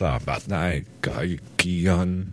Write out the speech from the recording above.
Selamat naik kaikian